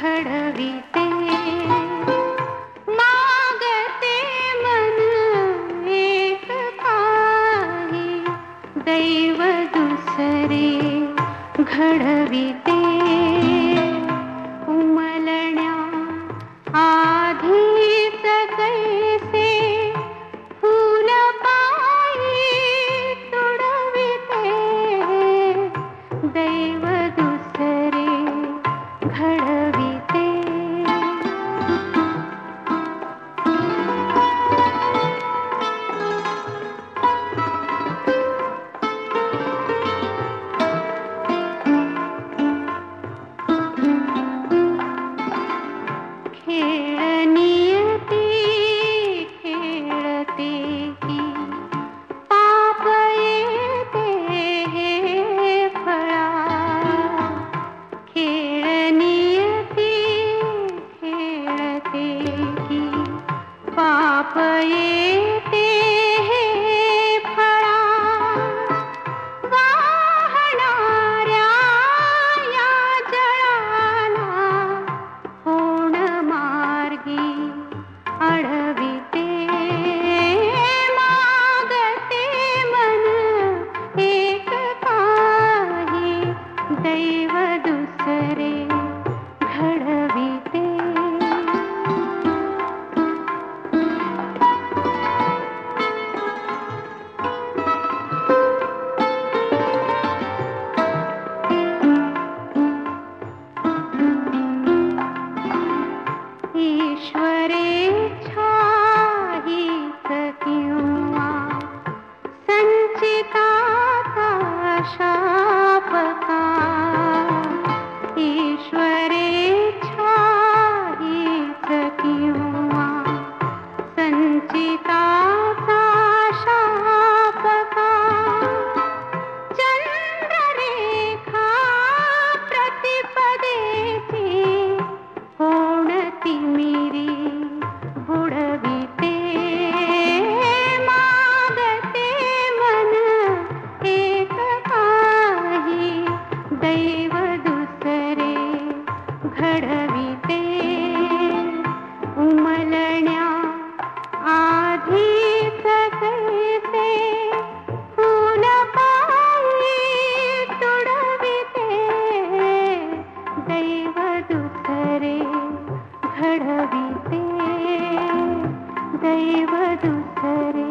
खडविते। मागते मन एक आ दैव दुसरे घडविते। उमलण्या आधी सकैसे फूल पायी तुडविते। दैव दुसरे घडविते। ईश्वरेच्छा घडविते उमलण्या कैसे फूल पायी तुडविते। दैव दुसरे घडविते दैव दुसरे